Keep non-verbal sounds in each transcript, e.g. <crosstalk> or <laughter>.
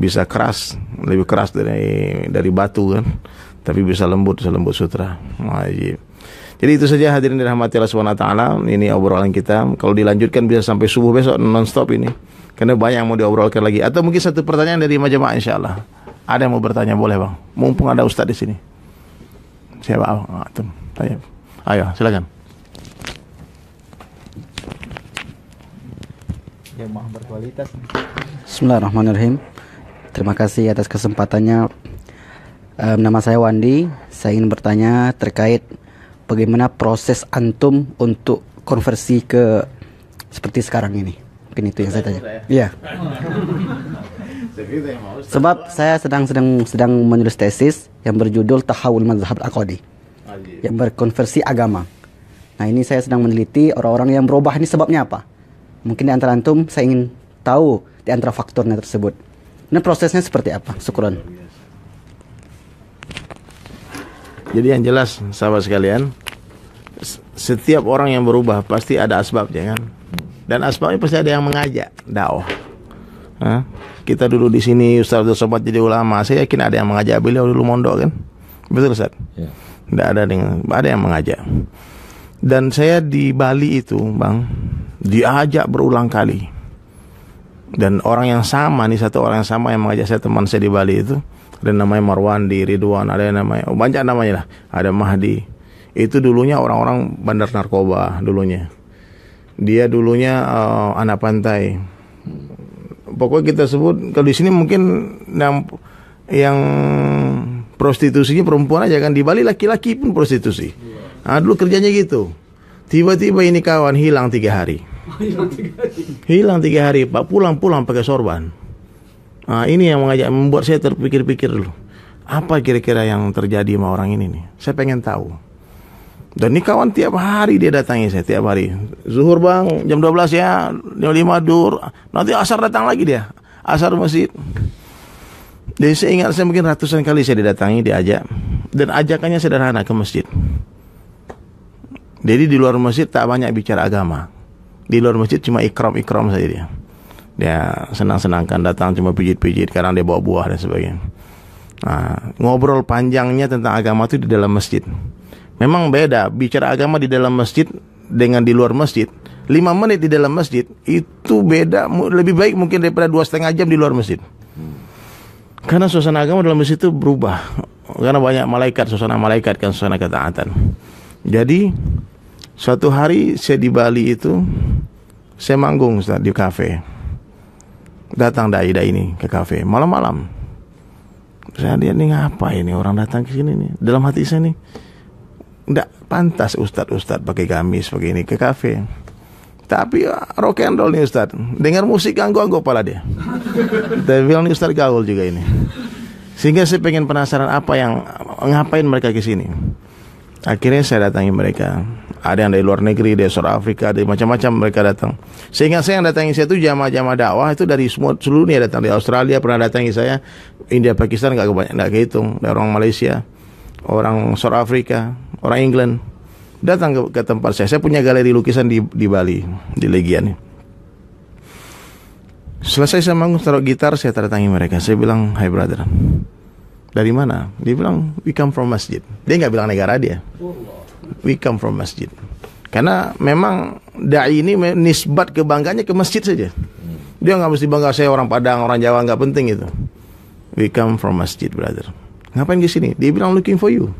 bisa keras, lebih keras dari dari batu kan, tapi bisa lembut selembut sutra. Wajib. Jadi itu saja hadirin dirahmati Allah Subhanahu wa taala. Ini obrolan kita. Kalau dilanjutkan bisa sampai subuh besok non stop ini. Karena banyak yang mau diobrolkan lagi. Atau mungkin satu pertanyaan dari majemaah insyaallah. Ada yang mau bertanya boleh bang. Mumpung ada ustaz di sini. Siapa? Ah, tuh. Tanya. Ayo silakan. Jemaah berkualitas. Bismillahirrahmanirrahim. Terima kasih atas kesempatannya. Um, nama saya Wandi. Saya ingin bertanya terkait bagaimana proses antum untuk konversi ke seperti sekarang ini. Mungkin itu yang saya tanya. Iya. <laughs> Sebab saya sedang sedang sedang menulis tesis yang berjudul Tahawul Mazhab Al-Aqadi yang berkonversi agama. Nah, ini saya sedang meneliti orang-orang yang berubah ini sebabnya apa? Mungkin di antara antum saya ingin tahu di antara faktornya tersebut. Ini prosesnya seperti apa? Syukron. Jadi yang jelas sahabat sekalian, setiap orang yang berubah pasti ada asbabnya kan. Dan asbabnya pasti ada yang mengajak dakwah. Hah? Kita dulu di sini Ustaz Abdul Somad jadi ulama, saya yakin ada yang mengajak beliau dulu mondok kan. Betul Ustaz? Ya. Tidak ada yang ada yang mengajak. Dan saya di Bali itu, Bang, diajak berulang kali. Dan orang yang sama nih satu orang yang sama yang mengajak saya teman saya di Bali itu ada namanya Marwandi, Ridwan, ada yang namanya oh banyak namanya lah. Ada Mahdi. Itu dulunya orang-orang bandar narkoba dulunya. Dia dulunya uh, anak pantai. Pokoknya kita sebut kalau di sini mungkin yang yang prostitusinya perempuan aja kan di Bali laki-laki pun prostitusi. Nah, dulu kerjanya gitu. Tiba-tiba ini kawan hilang tiga hari. Hilang tiga hari. Pak pulang-pulang pakai sorban. Nah, ini yang mengajak membuat saya terpikir-pikir dulu. Apa kira-kira yang terjadi sama orang ini nih? Saya pengen tahu. Dan ini kawan tiap hari dia datangi saya tiap hari. Zuhur bang, jam 12 ya, jam 5 dur. Nanti asar datang lagi dia. Asar masjid. Dan saya ingat saya mungkin ratusan kali saya didatangi, diajak. Dan ajakannya sederhana ke masjid. Jadi di luar masjid tak banyak bicara agama. Di luar masjid cuma ikram-ikram saja dia. Dia senang-senangkan datang cuma pijit-pijit, kadang dia bawa buah dan sebagainya. Nah, ngobrol panjangnya tentang agama itu di dalam masjid. Memang beda bicara agama di dalam masjid dengan di luar masjid. Lima menit di dalam masjid itu beda lebih baik mungkin daripada dua setengah jam di luar masjid. Karena suasana agama dalam masjid itu berubah. Karena banyak malaikat, suasana malaikat kan suasana ketaatan. Jadi suatu hari saya di Bali itu saya manggung Ustaz, di kafe datang dai-dai ini ke kafe malam-malam. Saya lihat nih ngapa ini orang datang ke sini nih. Dalam hati saya nih tidak pantas ustad-ustad pakai gamis pakai ini ke kafe. Tapi ya, rock and roll nih ustad. Dengar musik ganggu-ganggu kepala dia. <laughs> Tapi bilang nih ustad gaul juga ini. Sehingga saya pengen penasaran apa yang ngapain mereka ke sini. Akhirnya saya datangi mereka ada yang dari luar negeri, dari South Africa, dari macam-macam mereka datang. Sehingga saya yang datangi saya itu jamaah-jamaah dakwah itu dari semua seluruh dunia datang dari Australia pernah datangi saya, India, Pakistan nggak kebanyakan nggak kehitung, dari orang Malaysia, orang South Africa, orang England datang ke, ke tempat saya. Saya punya galeri lukisan di di Bali, di Legian. Selesai saya manggung taruh gitar, saya datangi mereka. Saya bilang, "Hai brother, dari mana?" Dia bilang, "We come from masjid." Dia nggak bilang negara dia we come from masjid. Karena memang dai ini nisbat kebanggaannya ke masjid saja. Dia nggak mesti bangga saya orang Padang, orang Jawa nggak penting itu. We come from masjid, brother. Ngapain ke sini? Dia bilang looking for you.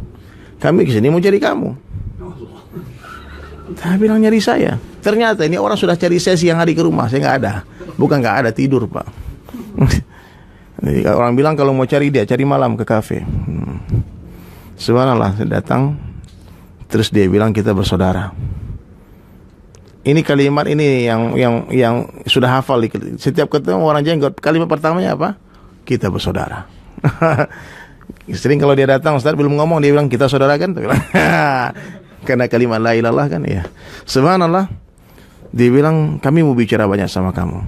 Kami ke sini mau cari kamu. Tapi bilang nyari saya. Ternyata ini orang sudah cari saya siang hari ke rumah. Saya nggak ada. Bukan nggak ada tidur pak. <laughs> orang bilang kalau mau cari dia cari malam ke kafe. Hmm. Subhanallah saya datang Terus dia bilang kita bersaudara. Ini kalimat ini yang yang yang sudah hafal setiap ketemu orang jenggot kalimat pertamanya apa? Kita bersaudara. <laughs> Sering kalau dia datang Ustaz belum ngomong dia bilang kita saudara kan? <laughs> Karena kalimat la ilallah kan ya. Subhanallah. Dia bilang kami mau bicara banyak sama kamu.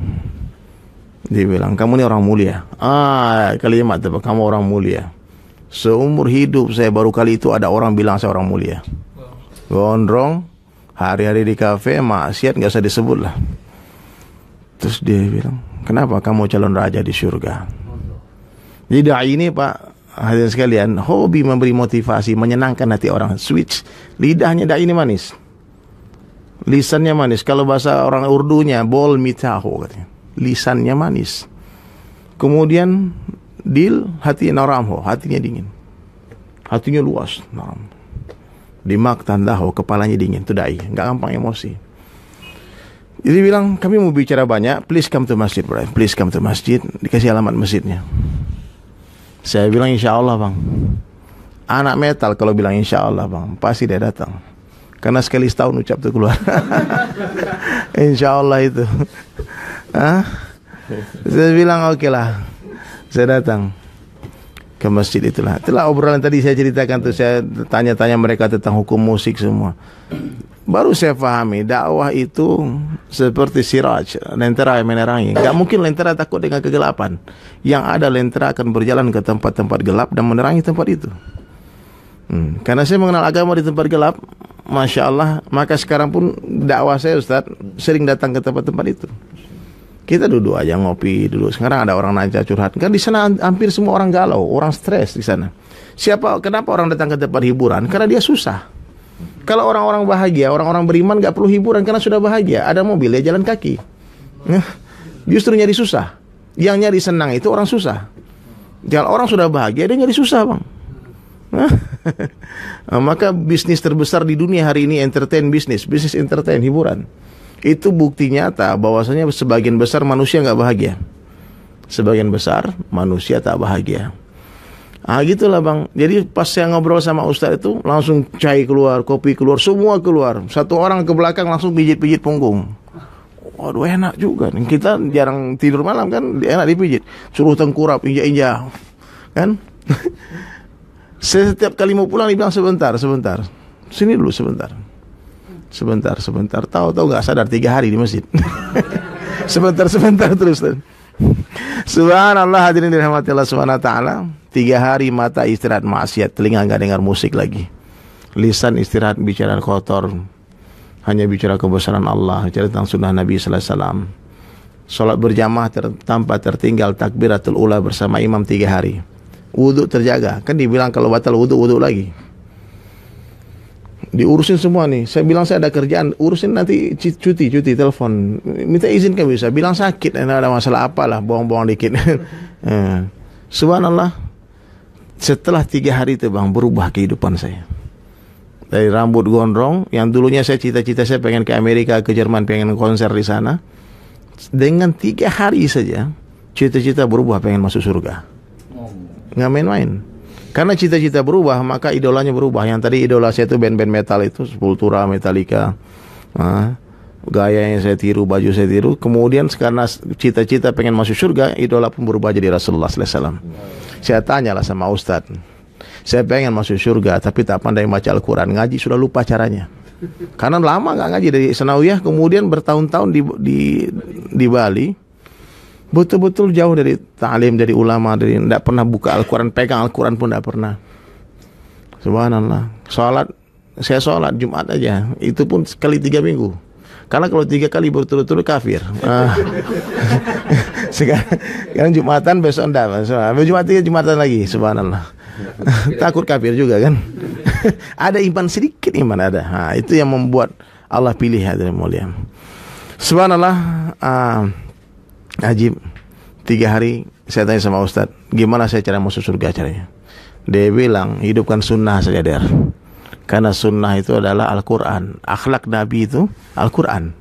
Dia bilang kamu ini orang mulia. Ah, kalimat itu kamu orang mulia. Seumur hidup saya baru kali itu ada orang bilang saya orang mulia gondrong hari-hari di kafe maksiat nggak usah disebut lah terus dia bilang kenapa kamu calon raja di surga Jadi dai ini Pak hadirin sekalian, hobi memberi motivasi, menyenangkan hati orang. Switch lidahnya dai ini manis. Lisannya manis. Kalau bahasa orang Urdunya bol mitaho katanya. Lisannya manis. Kemudian dil hati naramho, hatinya dingin. Hatinya luas, naram. Dimak tandaho, kepalanya dingin. Itu dai, nggak gampang emosi. Jadi bilang kami mau bicara banyak, please come to masjid, bro. Please come to masjid. Dikasih alamat masjidnya. Saya bilang insya Allah bang. Anak metal kalau bilang insya Allah bang, pasti dia datang. Karena sekali setahun ucap tuh keluar. <laughs> insya Allah itu. Hah? Saya bilang oke okay lah. Saya datang ke masjid itulah. Itulah obrolan tadi saya ceritakan tuh saya tanya-tanya mereka tentang hukum musik semua. Baru saya pahami dakwah itu seperti siraj, lentera yang menerangi. Gak mungkin lentera takut dengan kegelapan. Yang ada lentera akan berjalan ke tempat-tempat gelap dan menerangi tempat itu. Hmm. Karena saya mengenal agama di tempat gelap, masya Allah, maka sekarang pun dakwah saya Ustaz sering datang ke tempat-tempat itu. Kita duduk aja ngopi dulu. Sekarang ada orang nanya curhat. Kan di sana hampir semua orang galau, orang stres di sana. Siapa? Kenapa orang datang ke tempat hiburan? Karena dia susah. Kalau orang-orang bahagia, orang-orang beriman gak perlu hiburan karena sudah bahagia. Ada mobil ya jalan kaki. Justru nyari susah. Yang nyari senang itu orang susah. Kalau orang sudah bahagia dia nyari susah bang. <laughs> Maka bisnis terbesar di dunia hari ini entertain bisnis, bisnis entertain hiburan. Itu bukti nyata bahwasanya sebagian besar manusia nggak bahagia. Sebagian besar manusia tak bahagia. Ah gitulah bang. Jadi pas saya ngobrol sama Ustadz itu langsung cai keluar, kopi keluar, semua keluar. Satu orang ke belakang langsung pijit-pijit punggung. Waduh enak juga. Kita jarang tidur malam kan, enak dipijit. Suruh tengkurap, injak-injak, kan? <laughs> Setiap kali mau pulang dibilang sebentar, sebentar. Sini dulu sebentar. Sebentar, sebentar. Tahu-tahu nggak sadar tiga hari di masjid. <laughs> sebentar, sebentar terus. Subhanallah hadirin dirahmati Allah Subhanahu wa taala. Tiga hari mata istirahat maksiat, telinga nggak dengar musik lagi. Lisan istirahat bicara kotor, hanya bicara kebesaran Allah, bicara tentang sunnah Nabi Sallallahu Alaihi Wasallam. Salat berjamaah ter, tanpa tertinggal takbiratul ula bersama imam tiga hari. Wudhu terjaga, kan dibilang kalau batal wudhu wudhu lagi. Diurusin semua nih. Saya bilang saya ada kerjaan, urusin nanti cuti, cuti, telepon. Minta izin kan bisa. Bilang sakit, ada masalah apalah, bohong-bohong dikit. <laughs> Eh, subhanallah, setelah tiga hari itu bang berubah kehidupan saya dari rambut gondrong yang dulunya saya cita-cita saya pengen ke Amerika ke Jerman pengen konser di sana dengan tiga hari saja cita-cita berubah pengen masuk surga nggak main-main karena cita-cita berubah maka idolanya berubah yang tadi idola saya itu band-band metal itu Sepultura Metallica nah, gaya yang saya tiru baju saya tiru kemudian karena cita-cita pengen masuk surga idola pun berubah jadi Rasulullah SAW saya tanyalah sama Ustadz. Saya pengen masuk surga tapi tak pandai baca Al-Quran. Ngaji sudah lupa caranya. Karena lama nggak ngaji dari Senawiyah kemudian bertahun-tahun di, di, di Bali. Betul-betul jauh dari ta'lim, dari ulama, dari tidak pernah buka Al-Quran, pegang Al-Quran pun tidak pernah. Subhanallah. Sholat, saya sholat Jumat aja. Itu pun sekali tiga minggu. Karena kalau tiga kali berturut-turut kafir. Ah. <laughs> sekarang, sekarang Jumatan besok enggak. Habis Jumat tiga Jumatan lagi. Subhanallah. <laughs> Takut kafir juga kan. <laughs> ada iman sedikit iman ada. Nah, itu yang membuat Allah pilih hadirin mulia. Subhanallah. Uh, ajib. Tiga hari saya tanya sama Ustadz, gimana saya cara masuk surga caranya? Dia bilang, hidupkan sunnah saja der. Karena sunnah itu adalah Al-Quran. Akhlak Nabi itu Al-Quran.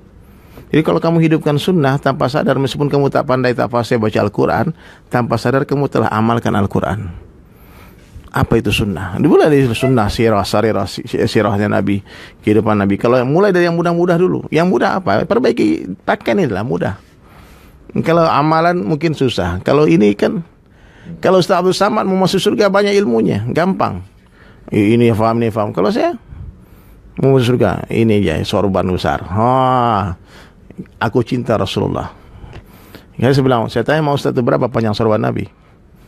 Jadi kalau kamu hidupkan sunnah tanpa sadar meskipun kamu tak pandai tak fasih baca Al-Quran, tanpa sadar kamu telah amalkan Al-Quran. Apa itu sunnah? Dimulai dari sunnah, sirah, sarirah, sirahnya Nabi, kehidupan Nabi. Kalau mulai dari yang mudah-mudah dulu. Yang mudah apa? Perbaiki pakaian inilah mudah. Kalau amalan mungkin susah. Kalau ini kan, kalau Ustaz Abdul Samad mau masuk surga banyak ilmunya, gampang. Ini faham ini faham. Kalau saya mau surga ini ya sorban besar. Ha aku cinta Rasulullah. Ya saya bilang saya tanya mau Ustaz itu berapa panjang sorban Nabi?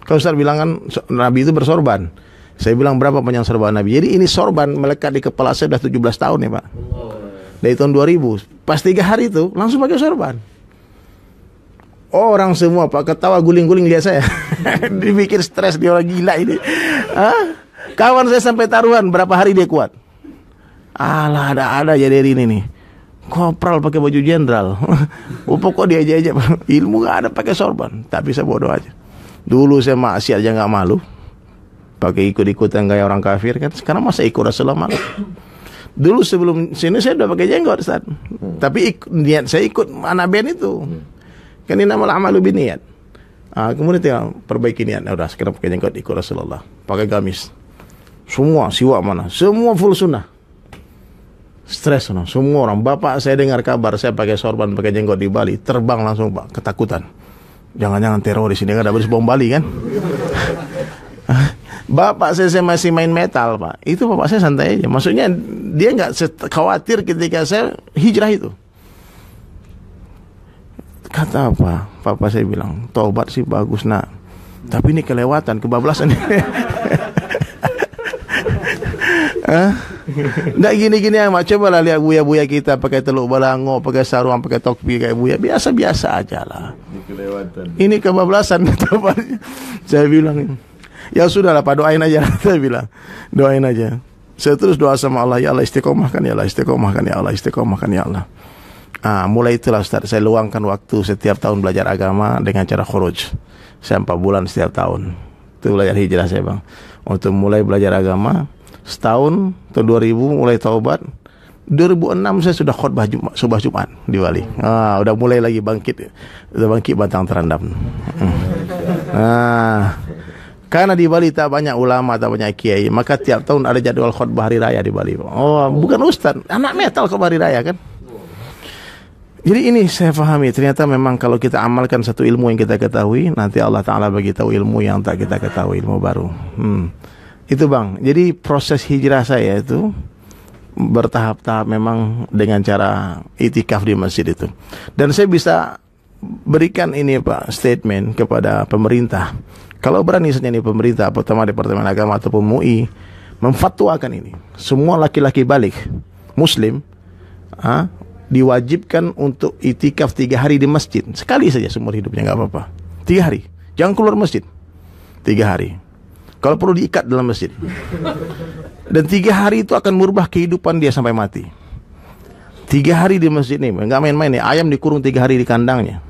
Kalau Ustaz bilang kan Nabi itu bersorban. Saya bilang berapa panjang sorban Nabi? Jadi ini sorban melekat di kepala saya sudah 17 tahun ya Pak. Dari tahun 2000 pas tiga hari itu langsung pakai sorban Orang semua Pak ketawa guling-guling lihat saya. <laughs> Dipikir stres dia orang gila ini. Hah? Kawan saya sampai taruhan berapa hari dia kuat. Alah ada-ada jadi ini nih. Kopral pakai baju jenderal. <laughs> pokok dia aja aja. Ilmu gak ada pakai sorban. Tapi saya bodoh aja. Dulu saya maksiat aja nggak malu. Pakai ikut-ikutan kayak orang kafir kan. Sekarang masa ikut Rasulullah malu. Dulu sebelum sini saya udah pakai jenggot Ustaz. Tapi ik, niat saya ikut anak band itu. Kan ini nama amalu biniat. Ah, kemudian tinggal perbaiki niat. Nah, udah sekarang pakai jenggot ikut Rasulullah. Pakai gamis. Semua siwa mana? Semua full sunnah. Stres no. Semua orang. Bapak saya dengar kabar saya pakai sorban, pakai jenggot di Bali, terbang langsung pak, ketakutan. Jangan-jangan teroris ini kan ada bom Bali kan? <laughs> bapak saya, saya masih main metal pak. Itu bapak saya santai aja. Maksudnya dia nggak khawatir ketika saya hijrah itu kata apa? Papa saya bilang, tobat sih bagus nak. Tapi ini kelewatan, kebablasan. <laughs> Hah? Nggak gini-gini amat. Coba lah lihat buaya-buaya kita pakai teluk balango, pakai sarung, pakai topi kayak buaya. Biasa-biasa aja lah. Ini kebablasan. <laughs> saya bilang, ya sudah lah Pak doain aja. <laughs> saya bilang, doain aja. Saya terus doa sama Allah, ya Allah istiqomahkan ya Allah, istiqomahkan ya Allah, istiqomahkan ya Allah. Ah, mulai itulah Ustaz, saya luangkan waktu setiap tahun belajar agama dengan cara khuruj. Saya 4 bulan setiap tahun. Itu belajar hijrah saya bang. Untuk mulai belajar agama, setahun, tahun 2000 mulai taubat. 2006 saya sudah khutbah Jumat, subah Jumat di Bali. Ah, udah mulai lagi bangkit. Udah bangkit batang terendam. Hmm. Ah. Karena di Bali tak banyak ulama, tak banyak kiai, maka tiap tahun ada jadwal khutbah hari raya di Bali. Oh, bukan ustaz, anak metal khutbah hari raya kan? Jadi ini saya pahami ternyata memang kalau kita amalkan satu ilmu yang kita ketahui nanti Allah Taala bagi tahu ilmu yang tak kita ketahui ilmu baru. Hmm. Itu bang. Jadi proses hijrah saya itu bertahap-tahap memang dengan cara itikaf di masjid itu. Dan saya bisa berikan ini pak statement kepada pemerintah. Kalau berani saja ini pemerintah, pertama Departemen Agama ataupun MUI memfatwakan ini, semua laki-laki balik Muslim ah, diwajibkan untuk itikaf tiga hari di masjid. Sekali saja seumur hidupnya nggak apa-apa. Tiga hari. Jangan keluar masjid. Tiga hari. Kalau perlu diikat dalam masjid. Dan tiga hari itu akan merubah kehidupan dia sampai mati. Tiga hari di masjid ini nggak main-main ya ayam dikurung tiga hari di kandangnya.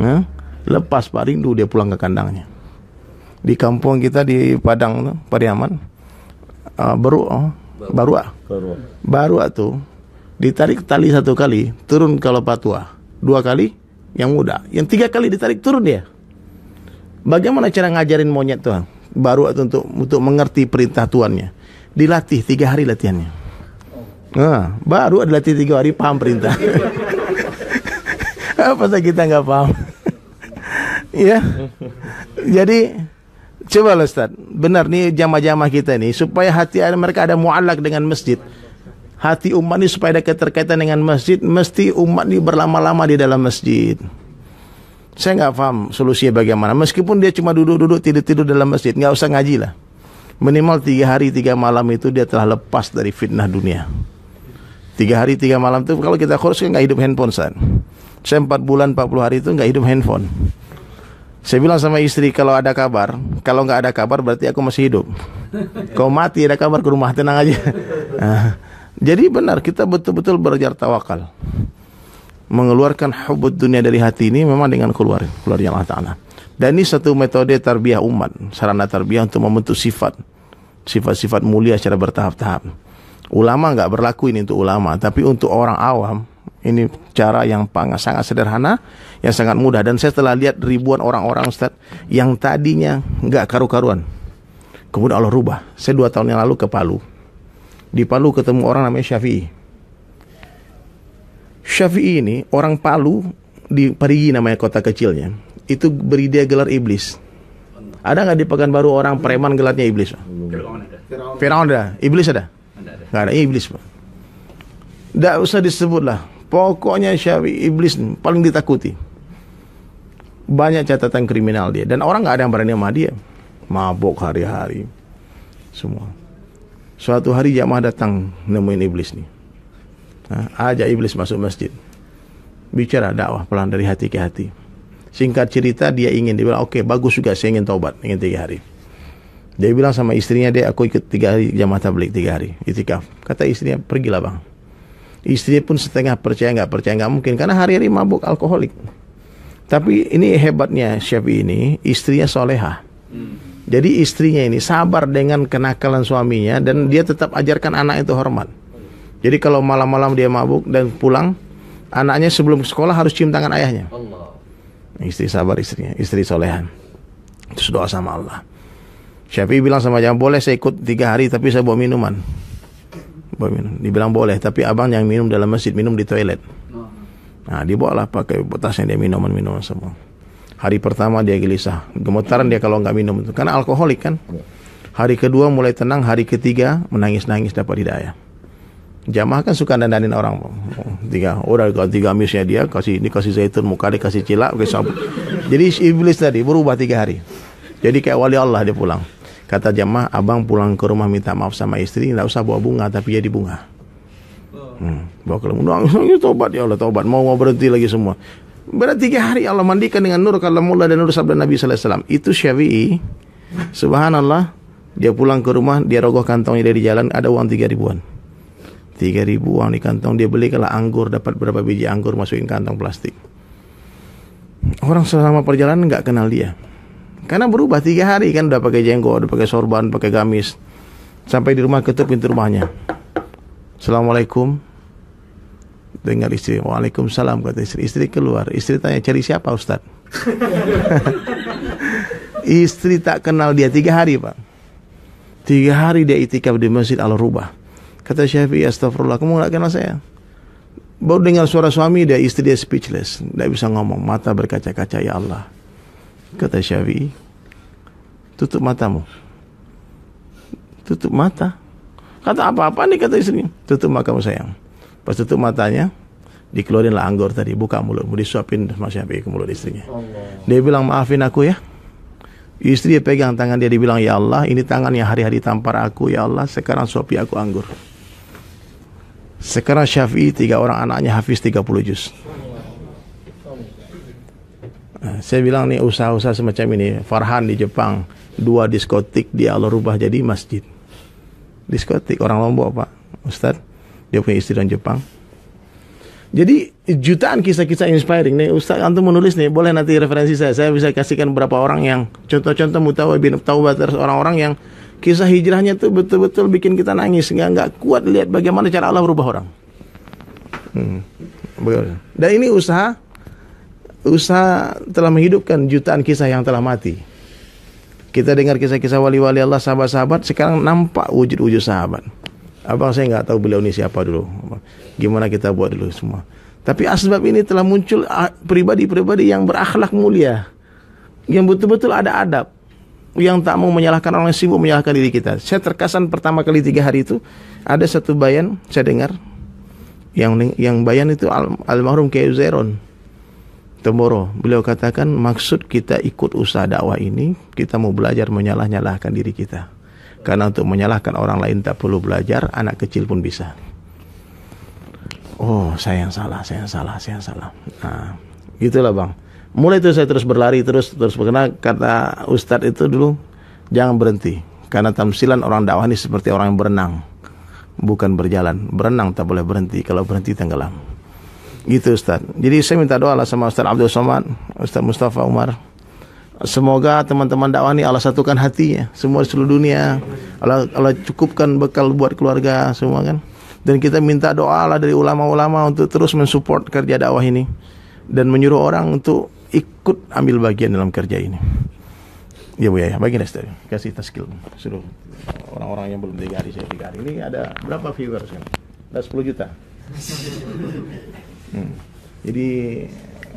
Nah, lepas pak rindu dia pulang ke kandangnya. Di kampung kita di Padang Pariaman uh, baru uh, baru baru baru tuh ditarik tali satu kali, turun kalau patua. Dua kali, yang muda. Yang tiga kali ditarik, turun dia. Bagaimana cara ngajarin monyet Tuhan? Baru untuk untuk mengerti perintah tuannya. Dilatih tiga hari latihannya. Nah, baru dilatih tiga hari paham perintah. <laughs> Apa kita nggak paham? <laughs> ya. Jadi coba Ustaz, benar nih jamaah-jamaah kita nih supaya hati mereka ada mualak dengan masjid hati umat ini supaya ada keterkaitan dengan masjid, mesti umat ini berlama-lama di dalam masjid. Saya nggak paham solusinya bagaimana. Meskipun dia cuma duduk-duduk tidur-tidur dalam masjid, nggak usah ngaji lah. Minimal tiga hari tiga malam itu dia telah lepas dari fitnah dunia. Tiga hari tiga malam itu kalau kita kurus kan nggak hidup handphone san. Saya empat bulan empat puluh hari itu nggak hidup handphone. Saya bilang sama istri kalau ada kabar, kalau nggak ada kabar berarti aku masih hidup. <laughs> Kau mati ada kabar ke rumah tenang aja. <laughs> Jadi benar kita betul-betul belajar tawakal. Mengeluarkan hubud dunia dari hati ini memang dengan keluar keluar yang Allah Ta'ala. Dan ini satu metode tarbiyah umat, sarana tarbiyah untuk membentuk sifat sifat-sifat mulia secara bertahap-tahap. Ulama nggak berlaku ini untuk ulama, tapi untuk orang awam ini cara yang sangat sederhana, yang sangat mudah. Dan saya telah lihat ribuan orang-orang Ustaz yang tadinya nggak karu-karuan. Kemudian Allah rubah. Saya dua tahun yang lalu ke Palu di Palu ketemu orang namanya Syafi'i. Syafi'i ini orang Palu di Parigi namanya kota kecilnya. Itu beri dia gelar iblis. Ada nggak di Pekanbaru orang preman gelarnya iblis? Firaun ada. Iblis ada? Nggak ada iblis. Nggak usah disebut lah. Pokoknya Syafi'i iblis paling ditakuti. Banyak catatan kriminal dia dan orang nggak ada yang berani sama dia. Mabok hari-hari. Semua. Suatu hari jamaah datang nemuin iblis nih. Nah, ajak iblis masuk masjid. Bicara dakwah pelan dari hati ke hati. Singkat cerita dia ingin dia bilang oke okay, bagus juga saya ingin taubat ingin tiga hari. Dia bilang sama istrinya dia aku ikut tiga hari jamaah tablik tiga hari itikaf. Kata istrinya pergilah bang. Istrinya pun setengah percaya nggak percaya nggak mungkin karena hari-hari mabuk alkoholik. Tapi ini hebatnya Syafi'i ini istrinya soleha. Jadi istrinya ini sabar dengan kenakalan suaminya dan dia tetap ajarkan anak itu hormat. Jadi kalau malam-malam dia mabuk dan pulang, anaknya sebelum sekolah harus cium tangan ayahnya. Allah. Istri sabar istrinya, istri solehan. Terus doa sama Allah. Syafi'i bilang sama jangan boleh saya ikut tiga hari tapi saya bawa minuman. Bawa minum. Dibilang boleh, tapi abang yang minum dalam masjid, minum di toilet. Nah, dibawalah pakai botasnya dia minuman-minuman semua. Hari pertama dia gelisah, gemetaran dia kalau nggak minum itu, karena alkoholik kan. Hari kedua mulai tenang, hari ketiga menangis-nangis dapat hidayah. Jamaah kan suka dandanin orang. Tiga, udah tiga misnya dia kasih ini kasih zaitun muka dia kasih cilak, kasih sabun. Jadi iblis tadi berubah tiga hari. Jadi kayak wali Allah dia pulang. Kata jamaah, abang pulang ke rumah minta maaf sama istri, nggak usah bawa bunga tapi jadi bunga. Hmm, bawa ke rumah, nangis tobat ya Allah tobat, mau mau berhenti lagi semua. Berarti tiga hari Allah mandikan dengan nur kalamullah dan nur sabda Nabi Sallallahu Alaihi Wasallam. Itu Syafi'i. Subhanallah. Dia pulang ke rumah, dia rogoh kantongnya dari jalan, ada uang tiga ribuan. Tiga ribu uang di kantong dia beli kalau anggur dapat berapa biji anggur masukin kantong plastik. Orang selama perjalanan nggak kenal dia. Karena berubah tiga hari kan udah pakai jenggot, udah pakai sorban, pakai gamis. Sampai di rumah ketuk pintu rumahnya. Assalamualaikum. Dengar istri, Waalaikumsalam kata istri. Istri keluar, istri tanya cari siapa Ustaz? <laughs> istri tak kenal dia tiga hari pak. Tiga hari dia itikaf di masjid Al Rubah. Kata Syafi'i, astagfirullah, kamu gak kenal saya? Baru dengar suara suami dia, istri dia speechless. Tidak bisa ngomong, mata berkaca-kaca, ya Allah. Kata Syafi'i, tutup matamu. Tutup mata. Kata apa-apa nih kata istrinya. Tutup matamu sayang. Pas tutup matanya, dikeluarinlah anggur tadi, buka mulut, mau disuapin sama Syafi'i ke mulut istrinya. Allah. Dia bilang, maafin aku ya. Istri dia pegang tangan dia, dibilang, Ya Allah, ini tangan yang hari-hari tampar aku, Ya Allah, sekarang suapi aku anggur. Sekarang Syafi'i tiga orang anaknya hafiz 30 juz. Nah, saya bilang nih usaha-usaha semacam ini Farhan di Jepang dua diskotik dia Allah rubah jadi masjid diskotik orang Lombok pak Ustad dia punya istri dan Jepang. Jadi jutaan kisah-kisah inspiring. Nih Ustaz antum menulis nih boleh nanti referensi saya. Saya bisa kasihkan beberapa orang yang contoh-contoh mutawa bin taubat orang-orang yang kisah hijrahnya tuh betul-betul bikin kita nangis. Nggak nggak kuat lihat bagaimana cara Allah berubah orang. Hmm. dan ini usaha usaha telah menghidupkan jutaan kisah yang telah mati. Kita dengar kisah-kisah wali-wali Allah sahabat-sahabat sekarang nampak wujud-wujud sahabat abang saya nggak tahu beliau ini siapa dulu gimana kita buat dulu semua tapi asbab ini telah muncul ah, pribadi-pribadi yang berakhlak mulia yang betul-betul ada adab yang tak mau menyalahkan orang yang sibuk menyalahkan diri kita. Saya terkesan pertama kali tiga hari itu ada satu bayan saya dengar yang yang bayan itu al, almarhum Kiai Zeron Tomoro. Beliau katakan maksud kita ikut usaha dakwah ini kita mau belajar menyalah-nyalahkan diri kita. Karena untuk menyalahkan orang lain tak perlu belajar, anak kecil pun bisa. Oh, saya yang salah, saya yang salah, saya yang salah. Nah, gitulah bang. Mulai itu saya terus berlari terus terus karena kata Ustadz itu dulu jangan berhenti. Karena tamsilan orang dakwah ini seperti orang yang berenang. Bukan berjalan. Berenang tak boleh berhenti. Kalau berhenti tenggelam. Gitu Ustadz. Jadi saya minta doa lah sama Ustadz Abdul Somad Ustadz Mustafa Umar Semoga teman-teman dakwah ini Allah satukan hatinya semua seluruh dunia. Allah, Allah cukupkan bekal buat keluarga semua kan. Dan kita minta doa lah dari ulama-ulama untuk terus mensupport kerja dakwah ini dan menyuruh orang untuk ikut ambil bagian dalam kerja ini. Ya Bu ya, bagian dari kasih taskil suruh orang-orang yang belum tiga hari saya tiga hari ini ada berapa viewers kan? Ada 10 juta. Hmm. Jadi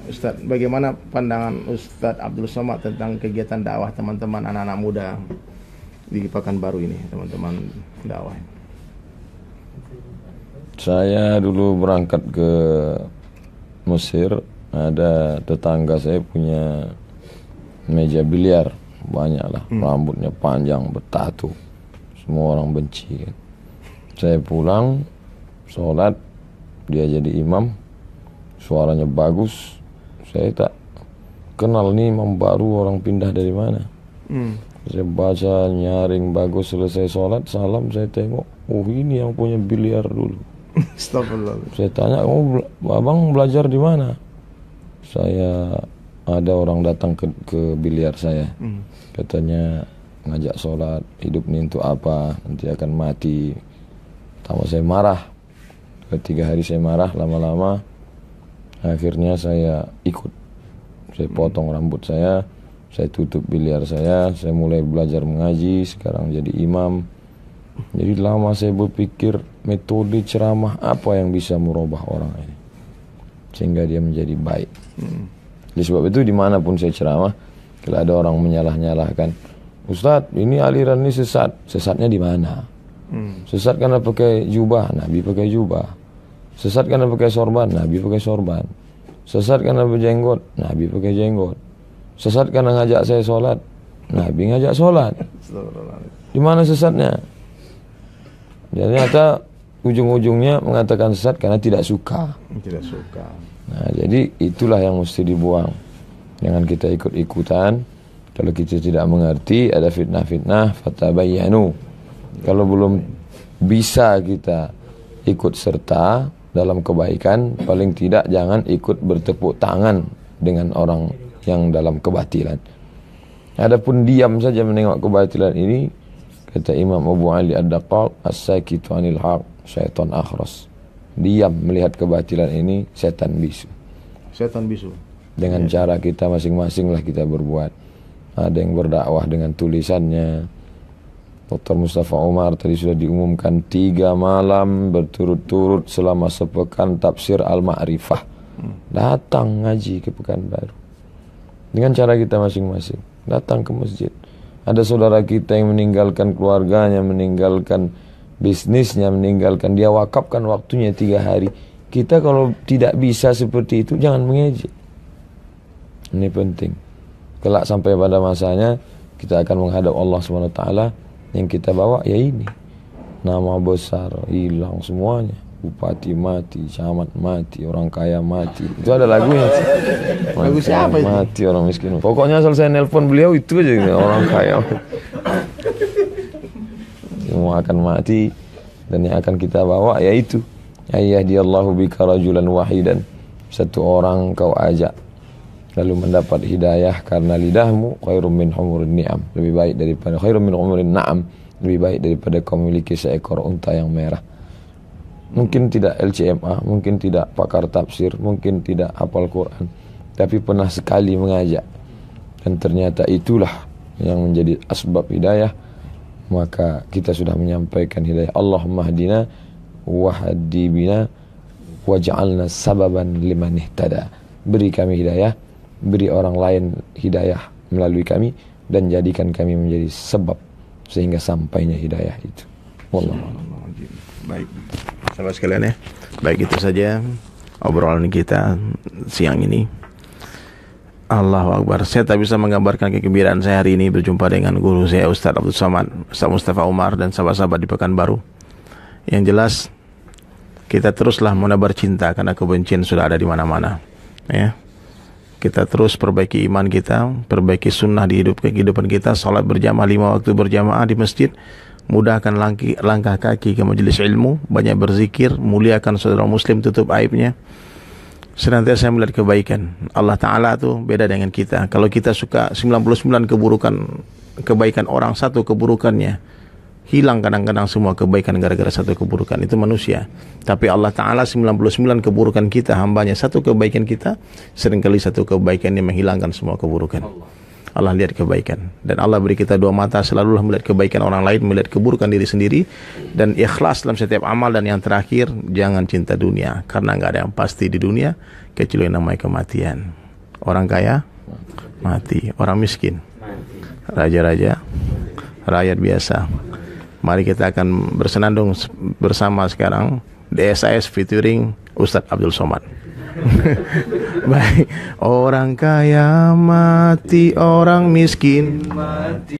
Ustadz, bagaimana pandangan Ustadz Abdul Somad tentang kegiatan dakwah teman-teman anak-anak muda di Pekanbaru ini, teman-teman dakwah? Saya dulu berangkat ke Mesir. Ada tetangga saya punya meja biliar. Banyak lah hmm. rambutnya panjang bertatu. Semua orang benci. Kan. saya pulang sholat. Dia jadi imam. Suaranya bagus saya tak kenal nih imam baru orang pindah dari mana. Hmm. Saya baca nyaring bagus selesai sholat salam saya tengok oh ini yang punya biliar dulu. <laughs> Astagfirullah. Saya tanya oh abang belajar di mana? Saya ada orang datang ke, ke biliar saya. Hmm. Katanya ngajak sholat hidup ini untuk apa nanti akan mati. Pertama saya marah. Ketiga hari saya marah lama-lama akhirnya saya ikut. Saya potong rambut saya, saya tutup biliar saya, saya mulai belajar mengaji, sekarang jadi imam. Jadi lama saya berpikir metode ceramah apa yang bisa merubah orang ini sehingga dia menjadi baik. Jadi sebab itu di mana pun saya ceramah, kalau ada orang menyalah-nyalahkan, Ustadz ini aliran ini sesat, sesatnya di mana? Sesat karena pakai jubah, Nabi pakai jubah. Sesat karena pakai sorban, Nabi pakai sorban. Sesat karena berjenggot, Nabi pakai jenggot. Sesat karena ngajak saya sholat, Nabi ngajak sholat. Di mana sesatnya? Ternyata ujung-ujungnya mengatakan sesat karena tidak suka. Tidak suka. Nah, jadi itulah yang mesti dibuang. Jangan kita ikut-ikutan. Kalau kita tidak mengerti, ada fitnah-fitnah, fatabayyanu. Kalau belum bisa kita ikut serta dalam kebaikan, paling tidak jangan ikut bertepuk tangan dengan orang yang dalam kebatilan. Adapun diam saja menengok kebatilan ini, kata Imam Abu Ali Ad-Daqqaq, as-sakitu anil haq, syaitan akhras. Diam melihat kebatilan ini, setan bisu. Setan bisu. Dengan cara kita masing-masing lah kita berbuat. Ada yang berdakwah dengan tulisannya. Dr. Mustafa Umar tadi sudah diumumkan tiga malam berturut-turut selama sepekan tafsir Al-Ma'rifah. Datang ngaji ke Pekanbaru. Dengan cara kita masing-masing. Datang ke masjid. Ada saudara kita yang meninggalkan keluarganya, meninggalkan bisnisnya, meninggalkan dia wakafkan waktunya tiga hari. Kita kalau tidak bisa seperti itu jangan mengejek. Ini penting. Kelak sampai pada masanya kita akan menghadap Allah SWT yang kita bawa ya ini. Nama besar hilang semuanya. Bupati mati, camat mati, orang kaya mati. Itu ada lagunya. Lagu siapa itu? Mati orang miskin. Pokoknya asal saya nelpon beliau itu aja orang kaya. Semua akan mati dan yang akan kita bawa yaitu ayah Allahu bika rajulan wahidan. Satu orang kau ajak lalu mendapat hidayah karena lidahmu khairum min humurin ni'am. Lebih baik daripada khairum min humurin na'am lebih baik daripada kau memiliki seekor unta yang merah. Mungkin tidak LCMA mungkin tidak pakar tafsir mungkin tidak hafal Quran tapi pernah sekali mengajak. Dan ternyata itulah yang menjadi asbab hidayah. Maka kita sudah menyampaikan hidayah. Allahumma hadina wahdi bina waj'alna sababan liman ihtada. Beri kami hidayah beri orang lain hidayah melalui kami dan jadikan kami menjadi sebab sehingga sampainya hidayah itu. Wallahu. Baik. Sahabat sekalian ya. Baik itu saja obrolan kita siang ini. Allahu Akbar. Saya tak bisa menggambarkan kegembiraan saya hari ini berjumpa dengan guru saya Ustaz Abdul Somad, Ustaz Mustafa Umar dan sahabat-sahabat di Pekanbaru. Yang jelas kita teruslah menebar cinta karena kebencian sudah ada di mana-mana. Ya. Kita terus perbaiki iman kita, perbaiki sunnah di hidup kehidupan kita, salat berjamaah lima waktu berjamaah di masjid, mudahkan langkah kaki ke majelis ilmu, banyak berzikir, muliakan saudara muslim, tutup aibnya. Senantiasa melihat kebaikan. Allah Ta'ala tuh beda dengan kita. Kalau kita suka 99 keburukan, kebaikan orang, satu keburukannya, hilang kadang-kadang semua kebaikan gara-gara satu keburukan. Itu manusia. Tapi Allah Ta'ala 99 keburukan kita hambanya satu kebaikan kita sering kali satu kebaikan yang menghilangkan semua keburukan. Allah lihat kebaikan. Dan Allah beri kita dua mata selalulah melihat kebaikan orang lain melihat keburukan diri sendiri dan ikhlas dalam setiap amal dan yang terakhir jangan cinta dunia karena nggak ada yang pasti di dunia kecuali yang namanya kematian. Orang kaya mati. Orang miskin raja-raja rakyat biasa Mari kita akan bersenandung bersama sekarang DSIS featuring Ustadz Abdul Somad. <laughs> Baik, orang kaya mati, orang miskin mati.